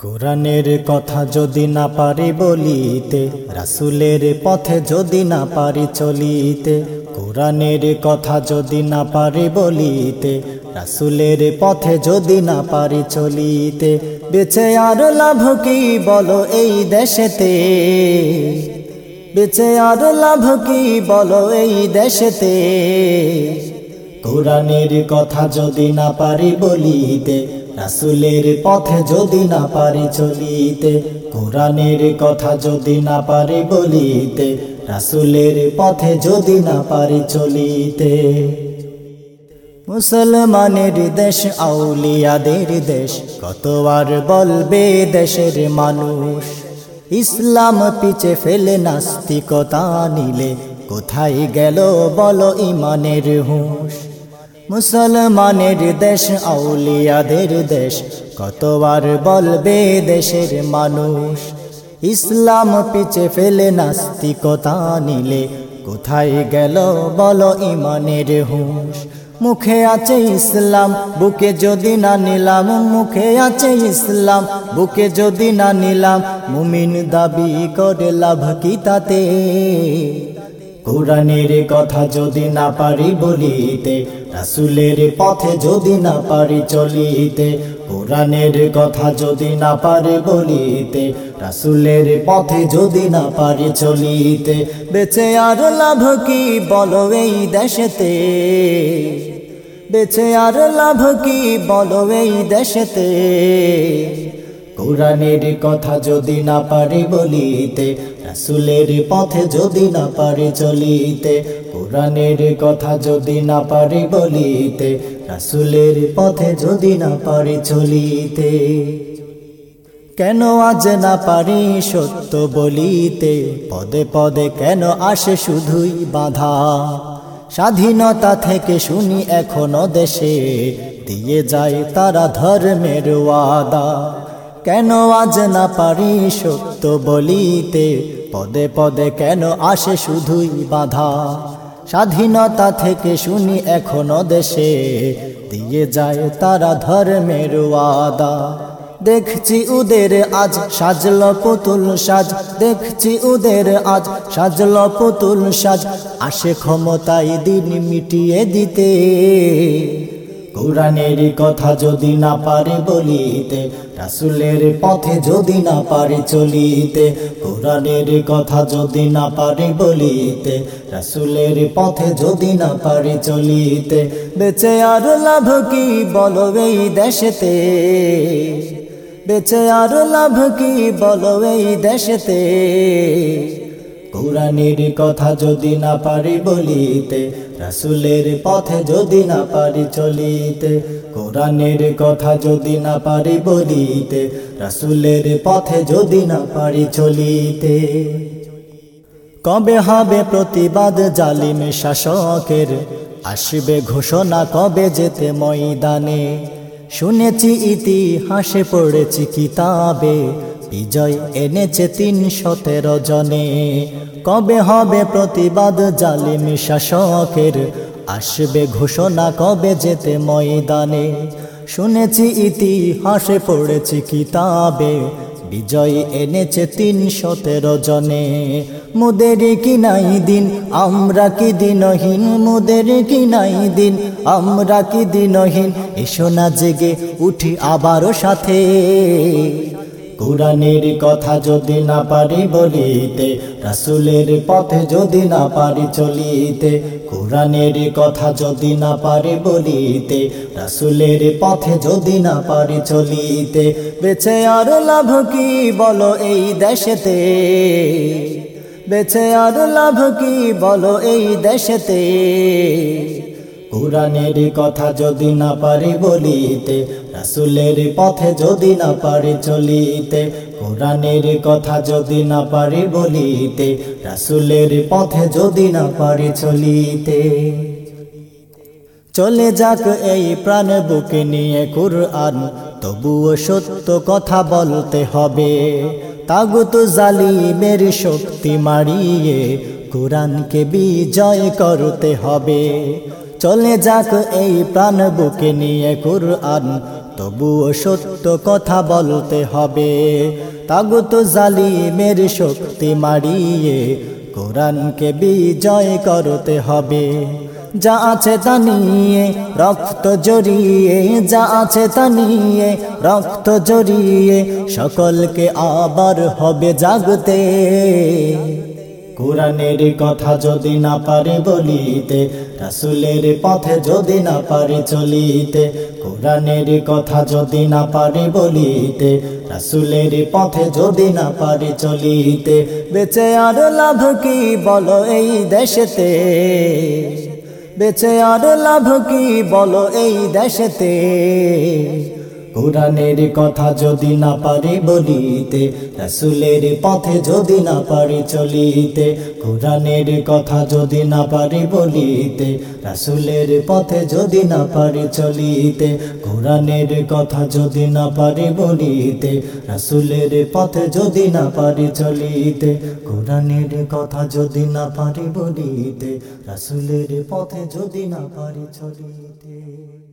কোরআনের কথা যদি না পারি বলিতে, রাসুলের পথে যদি না পারি চলিতে, কোরআনের কথা যদি না পারি বলিতে, রাসুলের পথে যদি না পারি চলিতে, বেঁচে আর লাভ কি বলো এই দেশেতে? বেঁচে আর লাভ কি বলো এই দেশেতে? কোরআনের কথা যদি না পারি বলিতে রাসুলের পথে যদি না পারি চলিতে, কোরআনের কথা যদি না পারি বলিতে, রাসুলের পথে যদি না পারি চলিতে। মুসলমানের দেশ, আউলিয়াদের দেশ কতবার বলবে দেশের মানুষ? ইসলাম পিছে ফেলে, নাস্তিকতা নিলে কোথায় গেল বলো ইমানের হুঁশ? মুসলমানের দেশ, আউলিয়াদের দেশ, কতবার বলবে দেশের মানুষ? ইসলাম পিছে ফেলে নাস্তিকতা নিলে কোথায় গেল বলো ইমানের হুঁশ? মুখে আছে ইসলাম, বুকে যদি না নিলাম, মুখে আছে ইসলাম, বুকে যদি না নিলাম, মুমিন দাবি করে লাভ কি তাতে? কোরআনের কথা যদি না পারি বলিতে, রাসুলের পথে যদি না পারি চলিতে, কোরআনের কথা যদি না পারে বলিতে, রাসুলের পথে যদি না পারি চলিতে, বেঁচে আর লাভ কি বলো এই দেশেতে? বেঁচে আর লাভ কি বলো এই দেশেতে? কোরআনের কথা যদি না পারি বলিতে, রাসুলের পথে যদি না পারে চলিতে, কোরআনের কথা যদি না পারি বলিতে, রাসুলের পথে যদি না পারি চলিতে। কেন আজ না পারি সত্য বলিতে? পদে পদে কেন আসে শুধুই বাধা? স্বাধীনতা থেকে শুনি এখনও দেশে, দিয়ে যায় তারা ধর্মের ওয়াদা। কেন আজ না পারি সত্য বলিতে? পদে পদে কেন আসে শুধুই বাধা? স্বাধীনতা থেকে শুনি এখনও দেশে, দিয়ে যায় তারা ধর্মের ওয়াদা। দেখছি উদের আজ সাজল পুতুল সাজ, দেখছি উদের আজ সাজল পুতুল সাজ, আসে ক্ষমতায় দিন মিটিয়ে দিতে। কোরআনের কথা যদি না পারে বলিতে, রাসুলের পথে যদি না পারে চলিতে, কোরআনের কথা যদি না পারে বলিতে, রাসুলের পথে যদি না পারে চলিতে, বেঁচে আর লাভ কি বলো এই দেশেতে? বেঁচে আর লাভ কি বলো এই দেশেতে? কোরআনের কথা যদি না পারি বলিতে, রাসুলের পথে যদি না পারি চলিতে, কোরআনের কথা যদি না পারি বলিতে, রাসুলের পথে যদি না পারি চলিতে। কবে হবে প্রতিবাদ জালিম শাসকের? আসবে ঘোষণা কবে যেতে ময়দানে? শুনেছি ইতিহাসে পড়েছি কিতাবে বিজয় এনেছে তিন সতেরো জনে। কবে হবে প্রতিবাদ জালিম শাসকের? আসবে ঘোষণা কবে যেতে ময়দানে? শুনেছি ইতিহাসে, পড়েছি কিতাবে, বিজয় এনেছে তিন সতেরো জনে। মুদের কি নাই দিন, আমরা কি দিনহীন? মুদের কি নাই দিন, আমরা কি দিনহীন? এসো না জেগে, উঠি আবারও সাথে। কোরআনের কথা যদি না পারি বলিতে, রাসুলের পথে যদি না পারি চলিতে, কোরআনের কথা যদি না পারি বলিতে, রাসুলের পথে যদি না পারি চলিতে, বেছে আর লাভ কি বলো এই দেশেতে? বেছে আর লাভ কি বলো এই দেশেতে? কোরআনের কথা যদি না পারি বলিতে, রাসুলের পথে যদি না পারি চলিতে, কোরআনের কথা যদি না পারি বলিতে, রাসুলের পথে যদি না পারি চলিতে। চলে যাক এই প্রাণ বুকে নিয়ে কুরআন, তবুও সত্য কথা বলতে হবে। তাগুত জালিমের শক্তি মারিয়ে, কোরআনকে বিজয় করতে হবে। চলে যাক এই প্রাণ বুকে নিয়ে কুরআন। তবুও সত্য কথা বলতে হবে। তাগুত জালিমের শক্তি মারিয়ে কোরআনকে বিজয় করতে হবে। যা আছে তা নিয়ে রক্ত জড়িয়ে, যা আছে তা নিয়ে রক্ত জড়িয়ে সকলকে আবার হবে জাগতে। কোরআনের কথা যদি না পারে বলিতে রাসুলের পথে যদি না পারি চলিতে, কোরআনের কথা যদি না পারি বলিতে, রাসুলের পথে যদি না পারি চলিতে, বেঁচে আর লাভ কি বলো এই দেশেতে? বেঁচে আর লাভ কি বলো এই দেশেতে? কোরআনের কথা যদি না পারে বলিতে, রাসুলের পথে যদি না পারে চলিতে, কোরআনের কথা যদি না পারে বলিতে, রাসুলের পথে যদি না পারে চলিতে, কোরআনের কথা যদি না পারে বলিতে, রাসুলের পথে যদি না পারে চলিতে, কোরআনের কথা যদি না পারে বলিতে, রাসুলের পথে যদি না পারে চলিতে।